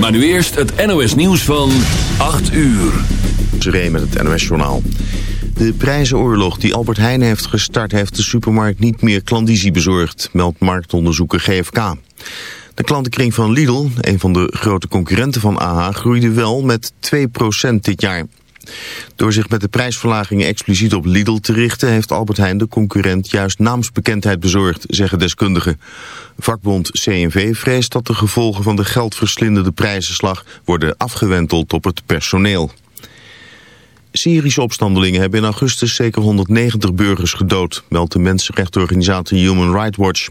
Maar nu eerst het NOS nieuws van 8 uur. Zeree met het NOS journaal. De prijzenoorlog die Albert Heijn heeft gestart... heeft de supermarkt niet meer klandizie bezorgd, meldt marktonderzoeker GFK. De klantenkring van Lidl, een van de grote concurrenten van AH... groeide wel met 2% dit jaar. Door zich met de prijsverlagingen expliciet op Lidl te richten... heeft Albert Heijn de concurrent juist naamsbekendheid bezorgd, zeggen deskundigen. Vakbond CNV vreest dat de gevolgen van de geldverslindende prijzenslag... worden afgewenteld op het personeel. Syrische opstandelingen hebben in augustus zeker 190 burgers gedood, meldt de mensenrechtenorganisatie Human Rights Watch.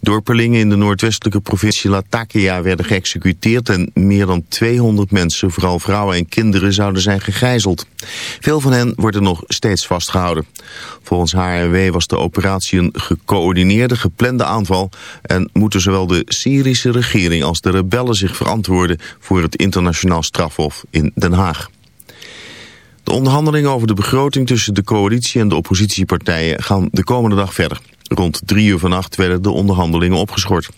Dorpelingen in de noordwestelijke provincie Latakia werden geëxecuteerd en meer dan 200 mensen, vooral vrouwen en kinderen, zouden zijn gegijzeld. Veel van hen worden nog steeds vastgehouden. Volgens HRW was de operatie een gecoördineerde, geplande aanval en moeten zowel de Syrische regering als de rebellen zich verantwoorden voor het internationaal strafhof in Den Haag. De onderhandelingen over de begroting tussen de coalitie en de oppositiepartijen gaan de komende dag verder. Rond drie uur vannacht werden de onderhandelingen opgeschort.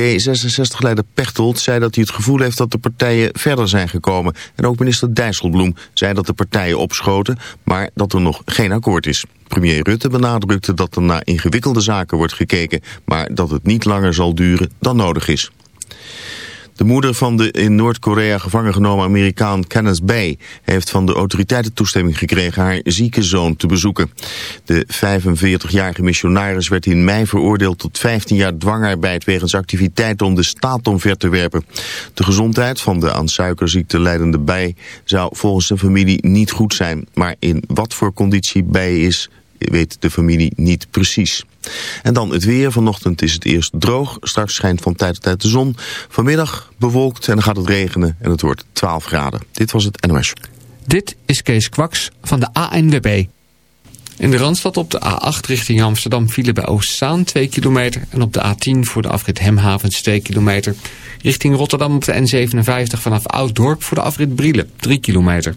D66-leider Pechtold zei dat hij het gevoel heeft dat de partijen verder zijn gekomen. En ook minister Dijsselbloem zei dat de partijen opschoten, maar dat er nog geen akkoord is. Premier Rutte benadrukte dat er naar ingewikkelde zaken wordt gekeken, maar dat het niet langer zal duren dan nodig is. De moeder van de in Noord-Korea gevangen genomen Amerikaan Kenneth Bay heeft van de autoriteiten toestemming gekregen haar zieke zoon te bezoeken. De 45-jarige missionaris werd in mei veroordeeld tot 15 jaar dwangarbeid wegens activiteiten om de staat omver te werpen. De gezondheid van de aan suikerziekte leidende Bay zou volgens de familie niet goed zijn, maar in wat voor conditie Bay is weet de familie niet precies. En dan het weer. Vanochtend is het eerst droog. Straks schijnt van tijd tot tijd de zon. Vanmiddag bewolkt en dan gaat het regenen en het wordt 12 graden. Dit was het NOS. Dit is Kees Kwaks van de ANWB. In de Randstad op de A8 richting Amsterdam vielen bij Oostzaan 2 kilometer... en op de A10 voor de afrit Hemhavens 2 kilometer. Richting Rotterdam op de N57 vanaf Ouddorp voor de afrit Brielen 3 kilometer.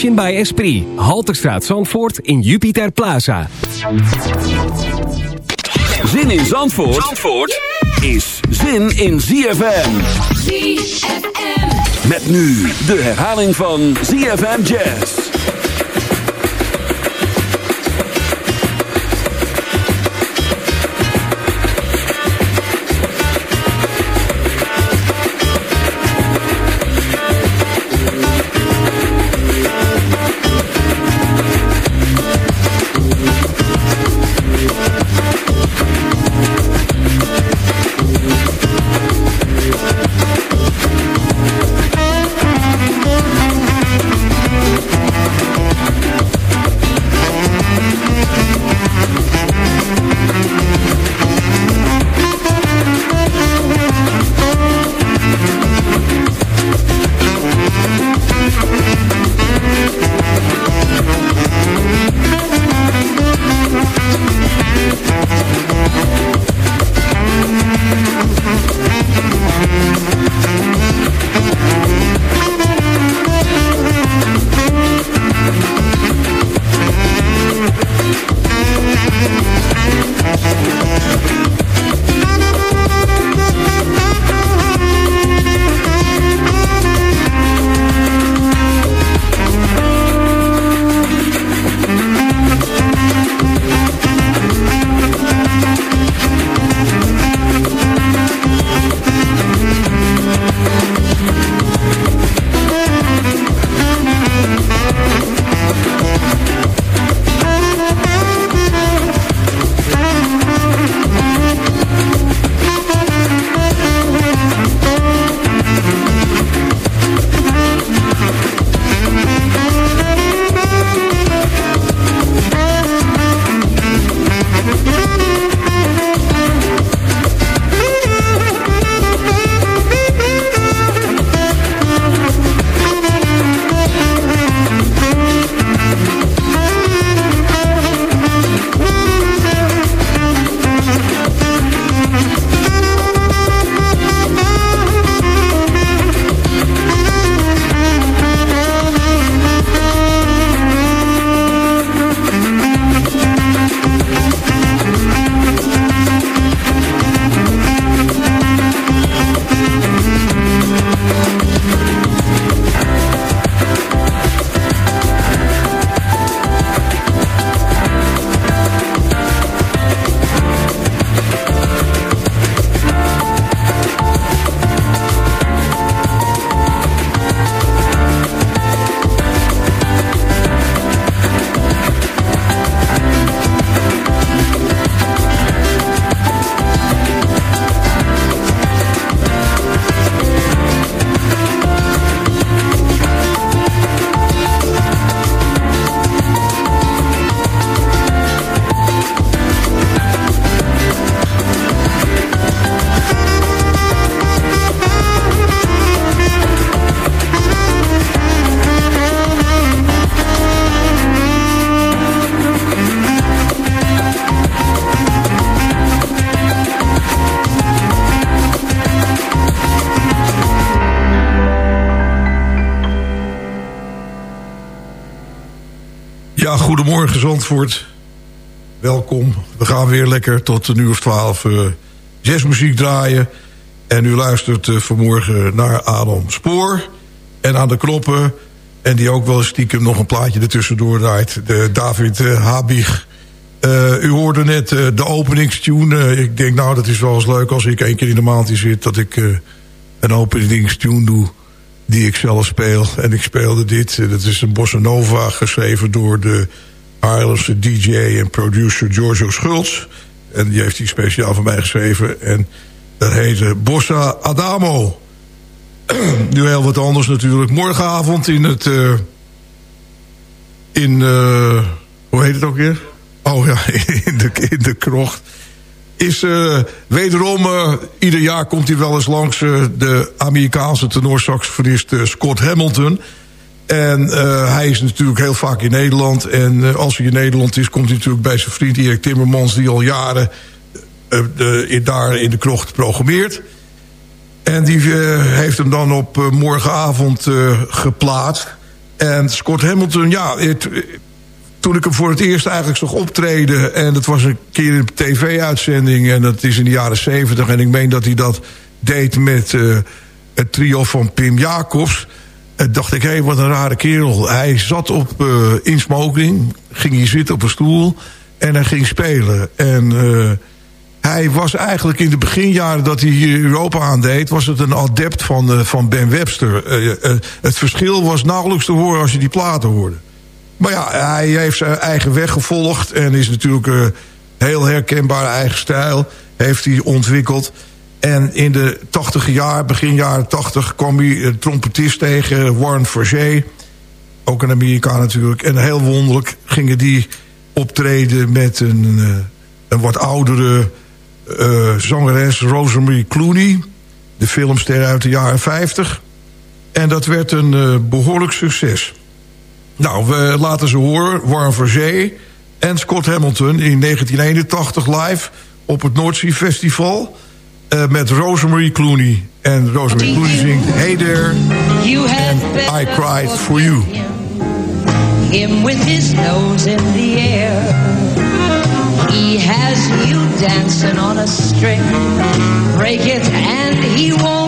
Emotion by Esprit. Halterstraat Zandvoort in Jupiter Plaza. Zin in Zandvoort, Zandvoort is zin in ZFM. ZFM. Met nu de herhaling van ZFM Jazz. Goedemorgen Zandvoort. Welkom. We gaan weer lekker tot een uur of twaalf uh, jazzmuziek draaien. En u luistert uh, vanmorgen naar Adam Spoor. En aan de knoppen. En die ook wel stiekem nog een plaatje ertussendoor draait. De David uh, Habig. u hoorde net de openingstune. ik denk nou dat is wel eens leuk als ik één keer in de maand zit. Dat ik een openingstune doe die ik zelf speel. En ik speelde dit. Dat is een bossa nova geschreven door de Haarlemse DJ en producer Giorgio Schultz. En die heeft die speciaal voor mij geschreven. En dat heette Bossa Adamo. nu heel wat anders natuurlijk. Morgenavond in het... Uh, in... Uh, hoe heet het ook weer? Oh ja, in de, in de krocht is uh, wederom, ieder jaar komt hij wel eens langs de Amerikaanse tenorsaxofonist Scott Hamilton. En hij is natuurlijk heel vaak in Nederland. En als hij in Nederland is, komt hij natuurlijk bij zijn vriend Erik Timmermans... die al jaren de, daar in de krocht programmeert. En die heeft hem dan op morgenavond geplaatst. En Scott Hamilton, ja... Het, toen ik hem voor het eerst eigenlijk zag optreden... en dat was een keer een tv-uitzending... en dat is in de jaren zeventig... en ik meen dat hij dat deed met het trio van Pim Jacobs. En dacht ik, hé, wat een rare kerel. Hij zat op, uh, in smoking, ging hier zitten op een stoel... en hij ging spelen. En uh, hij was eigenlijk in de beginjaren dat hij hier Europa aandeed... was het een adept van, van Ben Webster. Het verschil was nauwelijks te horen als je die platen hoorde. Maar ja, hij heeft zijn eigen weg gevolgd... en is natuurlijk heel herkenbare eigen stijl... heeft hij ontwikkeld... En in de tachtige jaar, begin jaren tachtig... kwam hij een trompetist tegen, Warren Forget. Ook een Amerikaan natuurlijk. En heel wonderlijk gingen die optreden met een, uh, een wat oudere uh, zangeres... Rosemary Clooney, de filmster uit de jaren 50. En dat werd een behoorlijk succes. Nou, we laten ze horen. Warren Forget en Scott Hamilton in 1981 live op het Noordzee Festival... Uh, met Rosemary Clooney. En Rosemary Clooney zingt Hey There, you and I Cried For You. Him with his nose in the air. He has you dancing on a string. Break it and he won't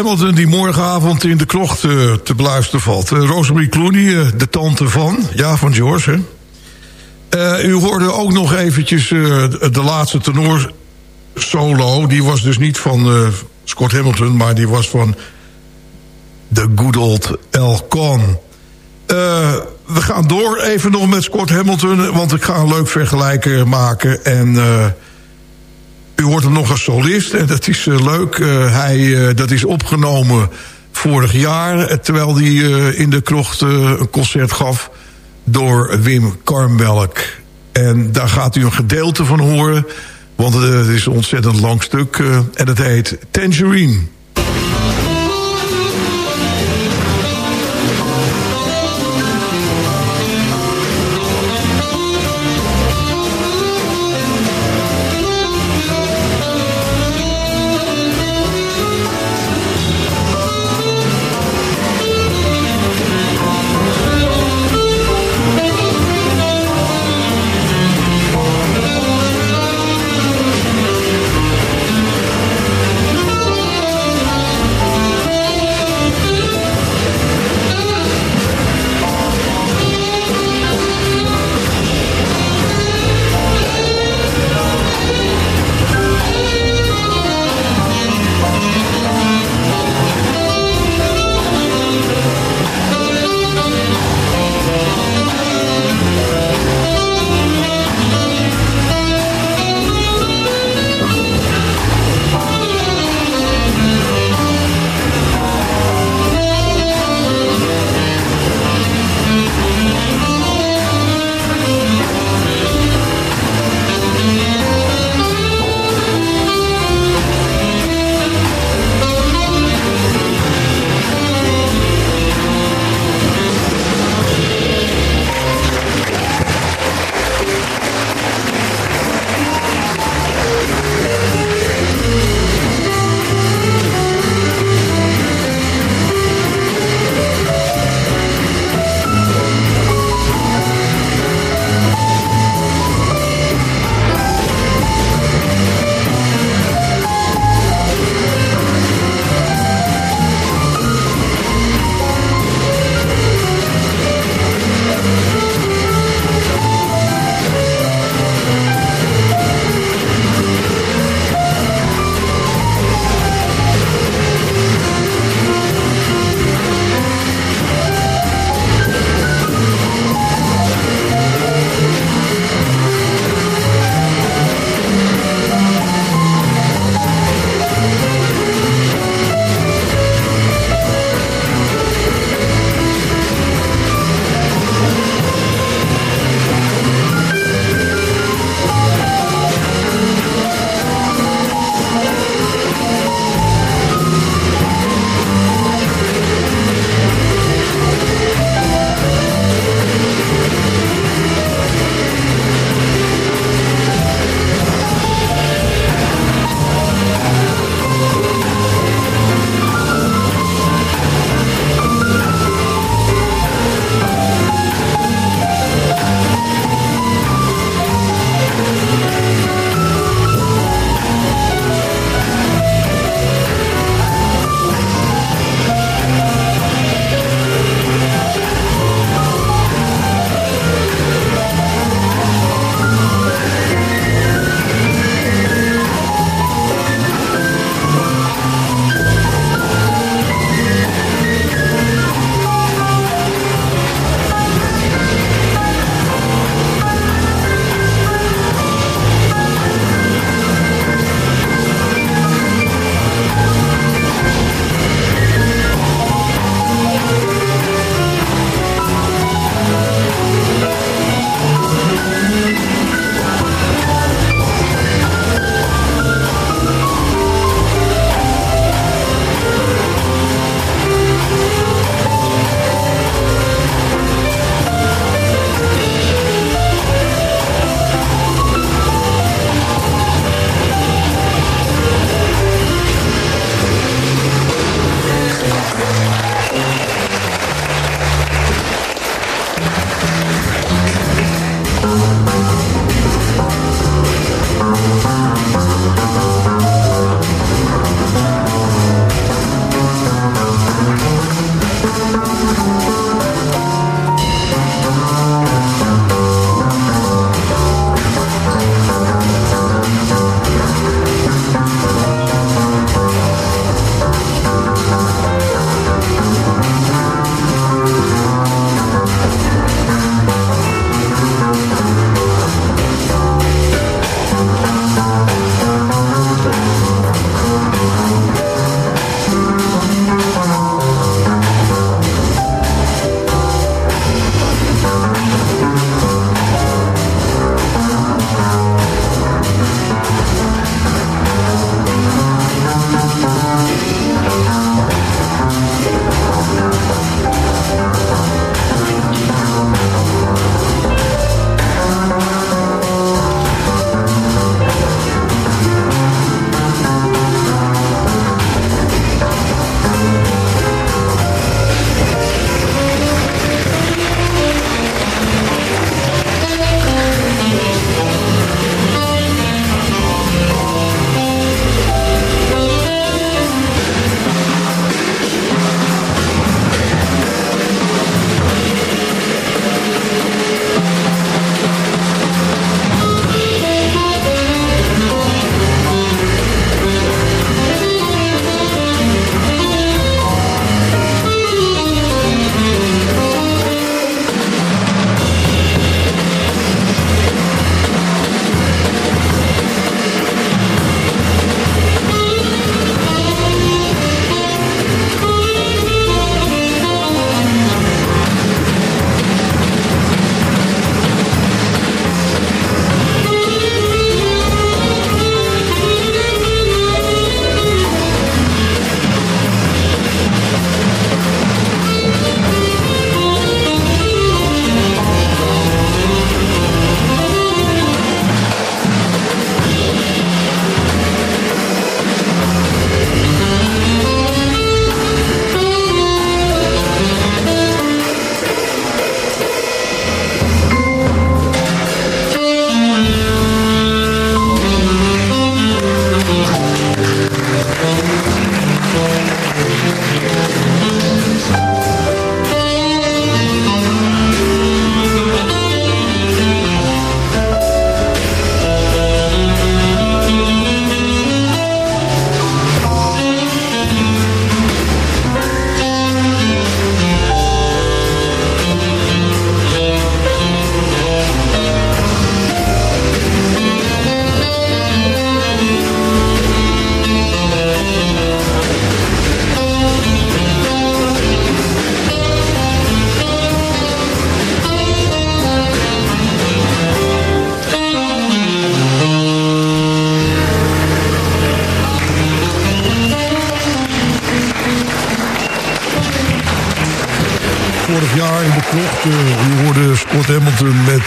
Hamilton die morgenavond in de krocht eh, te beluisteren valt. Eh, Rosemary Clooney, eh, de tante van. Ja, van George, hè. U hoorde ook nog eventjes de laatste tenor solo. Die was dus niet van Scott Hamilton, maar die was van de good old El Con. We gaan door even nog met Scott Hamilton, want ik ga een leuk vergelijken maken. En u hoort hem nog als solist en dat is eh, leuk. Eh, hij, eh, dat is opgenomen vorig jaar, terwijl hij in de krocht een concert gaf door Wim Karmelk. En daar gaat u een gedeelte van horen, want het is een ontzettend lang stuk. en het heet Tangerine.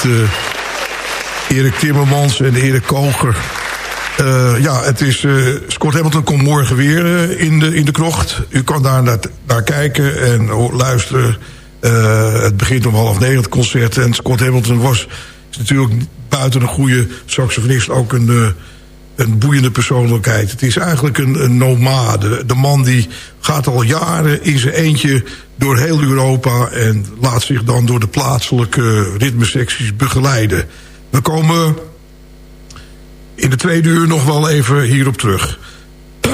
Uh, Erik Timmermans en Erik Koger. Uh, ja, het is, Scott Hamilton komt morgen weer in, de, in de krocht. U kan daar naar, naar kijken en luisteren. het begint om half negen het concert. En Scott Hamilton was is natuurlijk buiten een goede saxofonist ook een een boeiende persoonlijkheid. Het is eigenlijk een, nomade. De man die gaat al jaren in zijn eentje door heel Europa... en laat zich dan door de plaatselijke ritmesecties begeleiden. We komen in de tweede uur nog wel even hierop terug.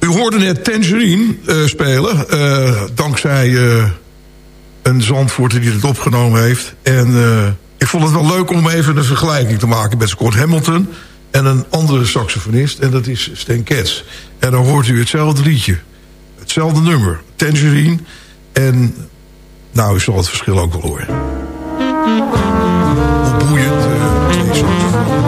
U hoorde net Tangerine uh, spelen. Uh, dankzij uh, een zandvoerder die het opgenomen heeft. En ik vond het wel leuk om even een vergelijking te maken met Scott Hamilton en een andere saxofonist. En dat is Stan Getz. En dan hoort u hetzelfde liedje. Hetzelfde nummer. Tangerine. En nou, u zal het verschil ook wel horen. Boeiend saxofoons.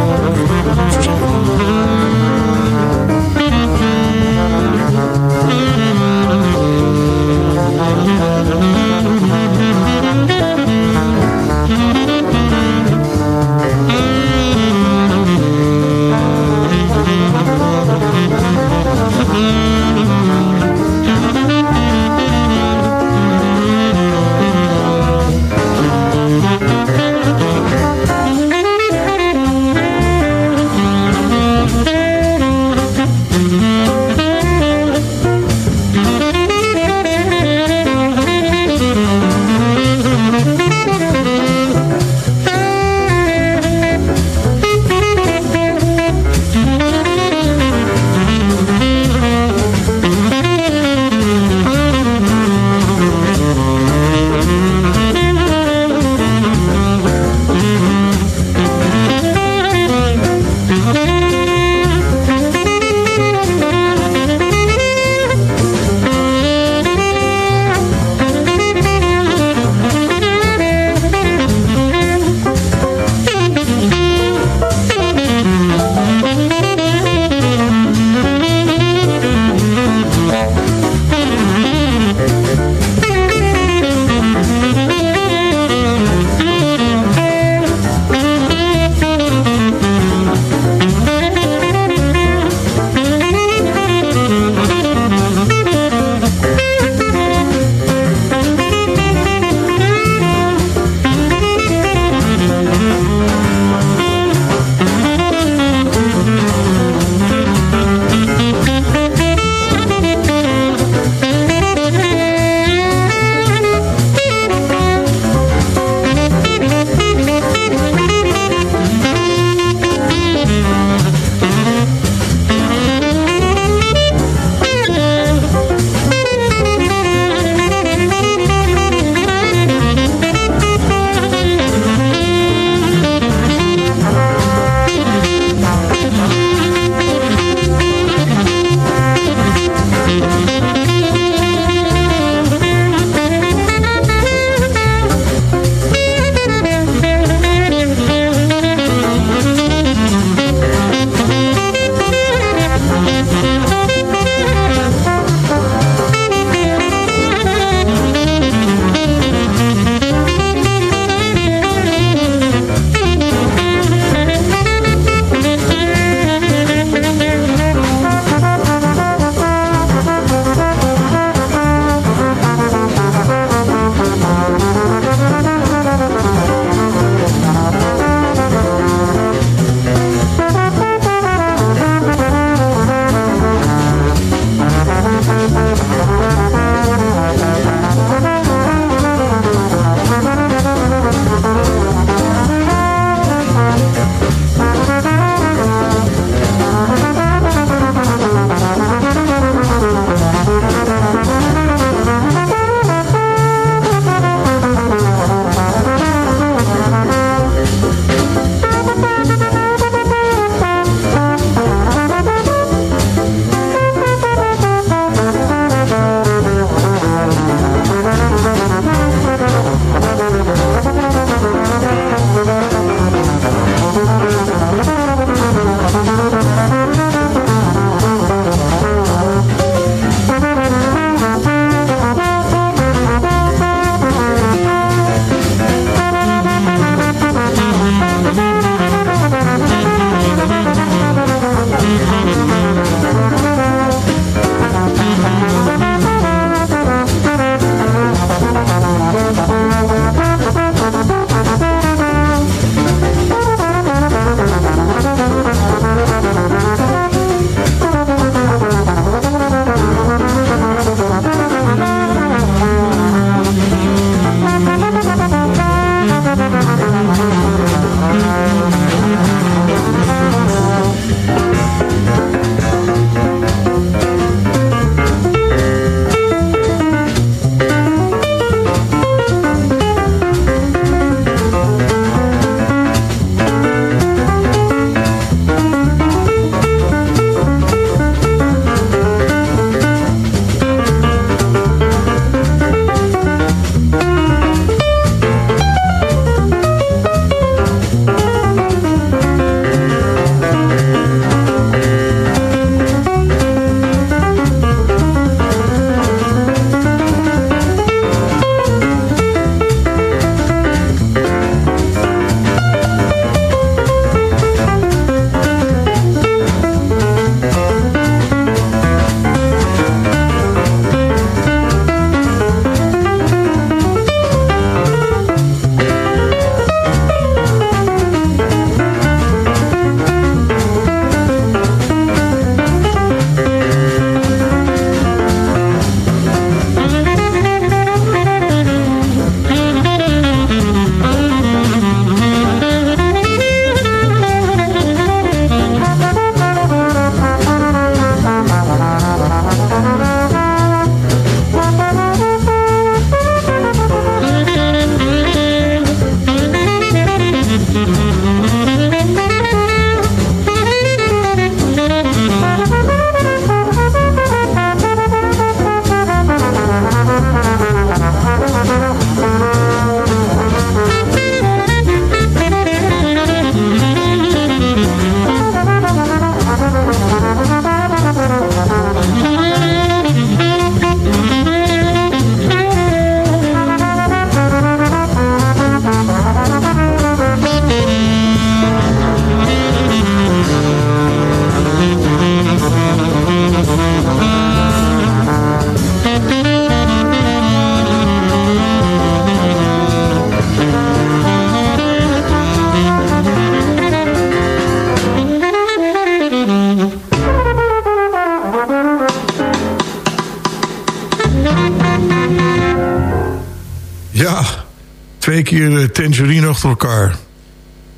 Eh, Tangerine achter elkaar.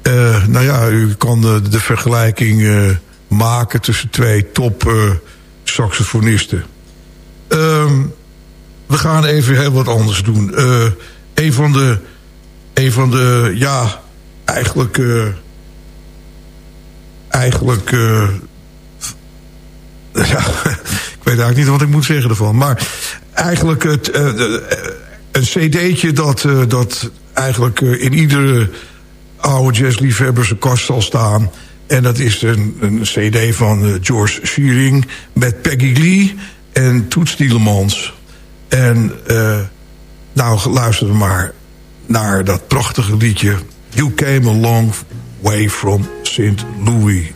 Eh, nou ja, u kan de, de vergelijking eh, maken tussen twee top eh, saxofonisten. Ehm, we gaan even heel wat anders doen. Eh, een van de... Een van de, ja, eigenlijk... eh, eigenlijk... eh, ja, ik weet eigenlijk niet wat ik moet zeggen ervan. Maar eigenlijk het, eh, eh, een cd'tje dat, eh, dat eigenlijk eh, in iedere oude jazzliefhebber zijn kast zal staan. En dat is een, een cd van eh, George Shearing met Peggy Lee en Toets Tielemans. En eh, nou, luister maar naar dat prachtige liedje... You came a long way from St. Louis.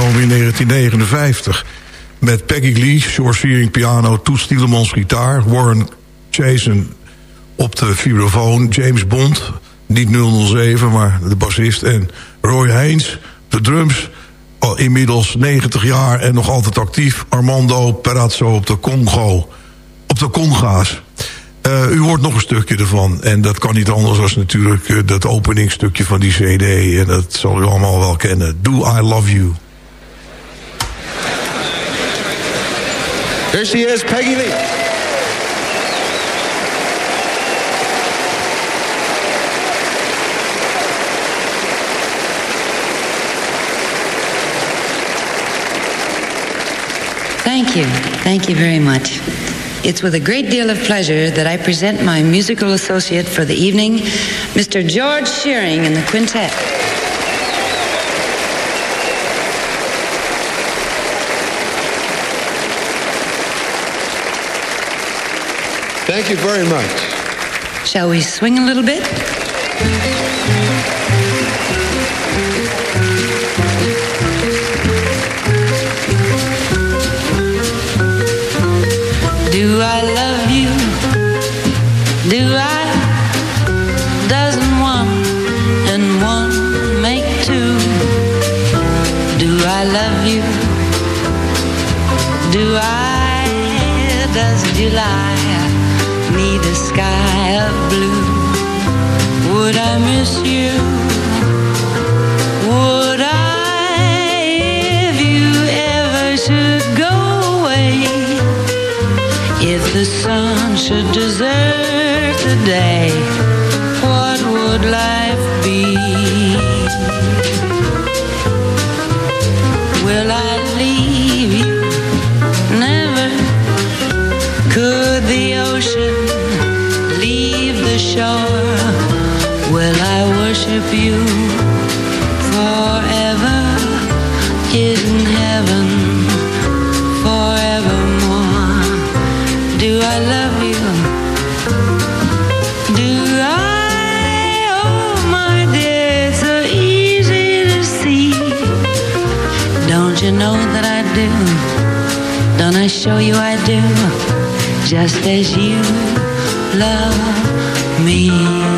Opgenomen in 1959. Met Peggy Lee, George Shearing piano, Toets Tielemans gitaar... Warren Chasen op de vibrafoon, James Bond, niet 007, maar de bassist... en Roy Haynes, de drums, inmiddels 90 jaar en nog altijd actief... Armando Perazzo op de Congo, op de conga's. Eh, u hoort nog een stukje ervan. En dat kan niet anders dan natuurlijk eh, dat openingstukje van die cd. En dat zal u allemaal wel kennen. Do I Love You. Here she is, Peggy Lee. Thank you. Thank you very much. It's with a great deal of pleasure that I present my musical associate for the evening, Mr. George Shearing and the quintet. Thank you very much. Shall we swing a little bit? Do I love you? Do I? Doesn't one and one make two? Do I love you? Do I? Does you lie? Would I miss you? Would I, if you ever should go away? If the sun should desert the day, what would life be? Show you I do? Just as you love me.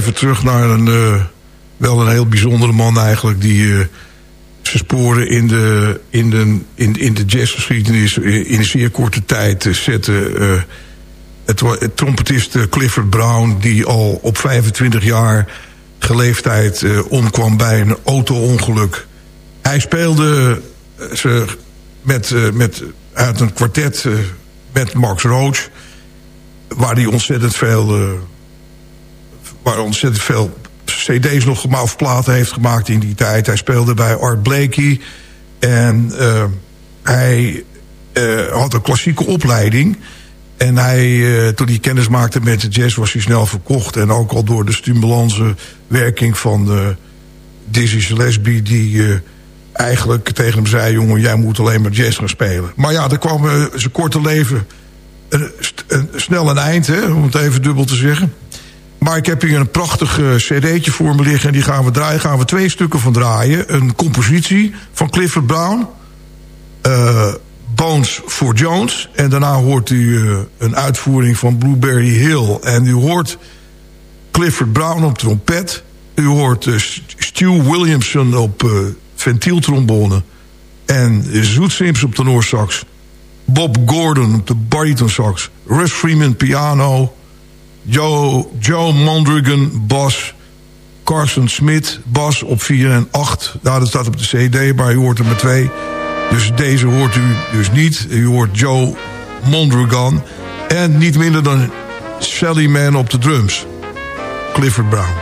Even terug naar een, eh, wel een heel bijzondere man eigenlijk... die eh, zijn sporen in de, in de, in, in de jazzgeschiedenis in een zeer korte tijd eh, zette. Eh, het, het trompetist eh, Clifford Brown, die al op 25 jaar geleefdheid eh, omkwam bij een auto-ongeluk. Hij speelde eh, ze met, eh, met, uit een kwartet eh, met Max Roach... waar hij ontzettend veel... waar ontzettend veel cd's nog gema- of platen heeft gemaakt in die tijd. Hij speelde bij Art Blakey. En eh, hij eh, had een klassieke opleiding. En hij, eh, toen hij kennis maakte met de jazz was hij snel verkocht. En ook al door de stimulante werking van Dizzy Gillespie... die eigenlijk tegen hem zei... jongen, jij moet alleen maar jazz gaan spelen. Maar ja, er kwam zijn korte leven een, snel een eind, om het even dubbel te zeggen. Maar ik heb hier een prachtig eh, cd'tje voor me liggen... en die gaan we draaien. gaan we twee stukken van draaien. Een compositie van Clifford Brown. eh, Bones for Jones. En daarna hoort u eh, een uitvoering van Blueberry Hill. En u hoort Clifford Brown op trompet. U hoort Stu Williamson op eh, ventieltrombone. En Zoet Sims op de sax. Bob Gordon op de baritonsax. Russ Freeman piano. Joe, Joe Mondragon bas. Carson Smith bas op 4 en 8. Nou, dat staat op de cd, maar u hoort er maar twee. Dus deze hoort u dus niet. U hoort Joe Mondragon. En niet minder dan Sally Man op de drums. Clifford Brown.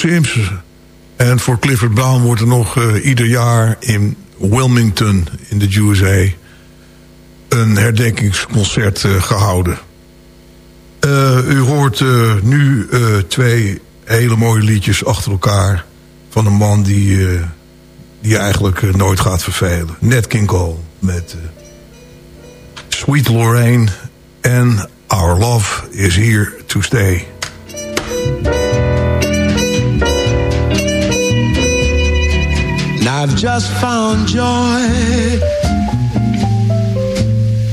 Simpson. En voor Clifford Brown wordt er nog eh, ieder jaar in Wilmington in de USA... een herdenkingsconcert eh, gehouden. Eh, u hoort nu twee hele mooie liedjes achter elkaar... van een man die, die eigenlijk nooit gaat vervelen. Nat King Cole met Sweet Lorraine en Our Love is Here to Stay. I've just found joy.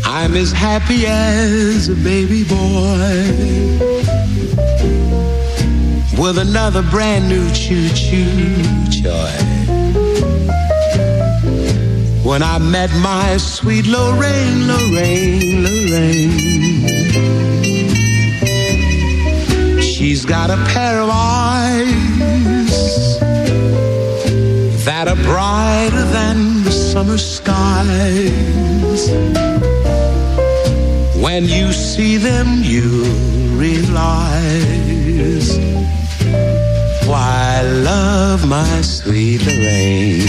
I'm as happy as a baby boy. With another brand new choo choo joy. When I met my sweet Lorraine, Lorraine, Lorraine. She's got a pair of eyes that are brighter than the summer skies. When you see them, you'll realize why I love my sweet Lorraine.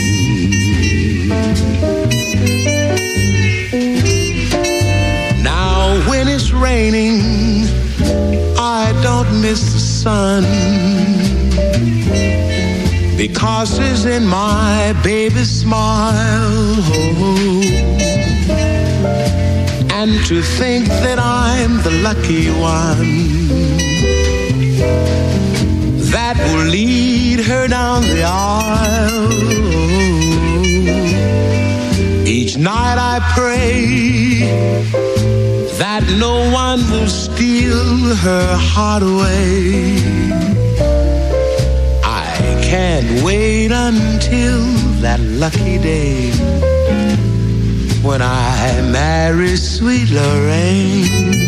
Now, when it's raining, I don't miss the sun because it's in my baby's smile. And to think that I'm the lucky one that will lead her down the aisle. Each night I pray that no one will steal her heart away. Can't wait until that lucky day when I marry sweet Lorraine.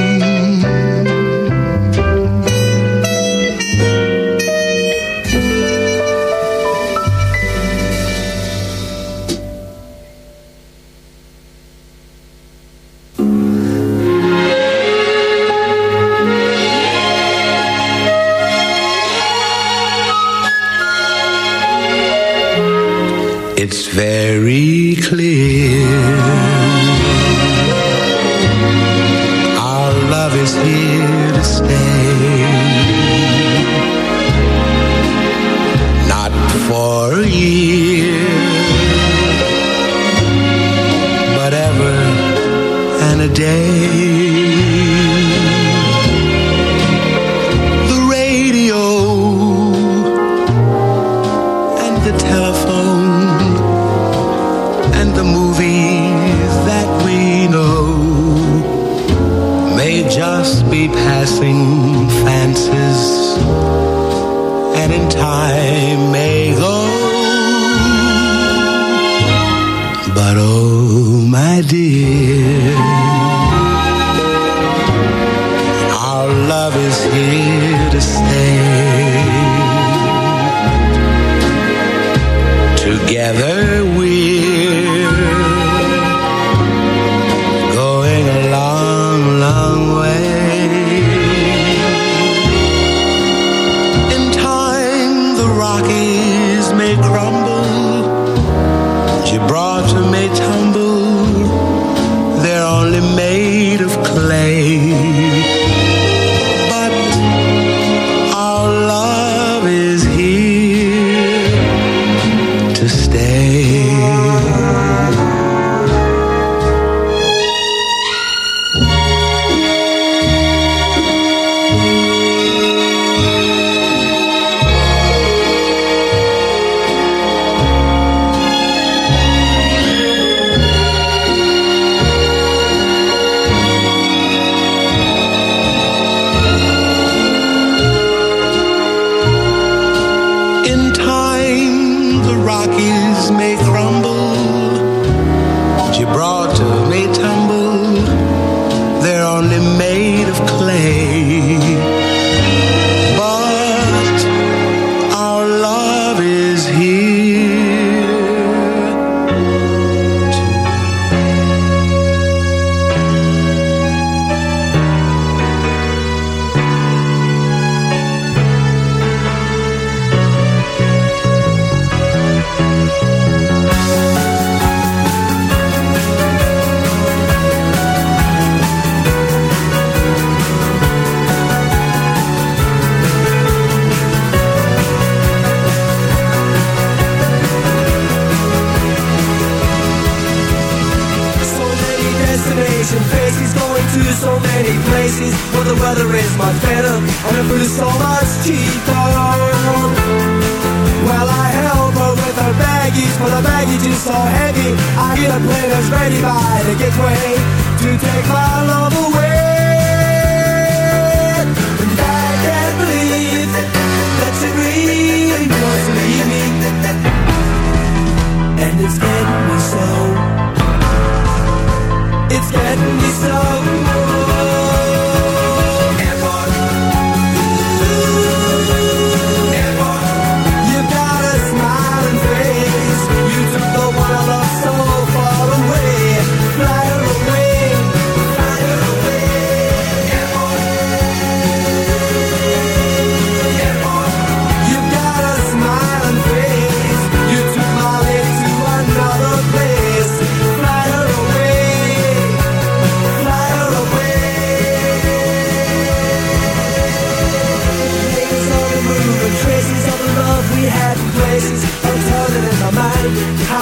lost teeth on. Well, I help her with her baggies, but the baggage is so heavy. I get a plane ready by the gateway to take my love away. And I can't believe that she really was leaving, and it's getting me so. It's getting me so.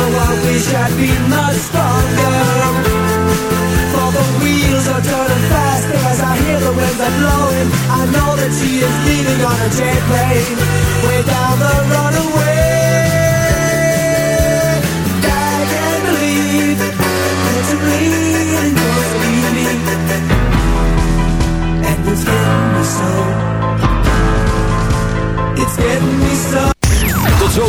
I wish I'd been much stronger For the wheels are turning faster As I hear the winds are blowing I know that she is leaving on a jet plane Way down the runaway I can't believe that you're bleeding You're leaving And it's getting me so It's getting me so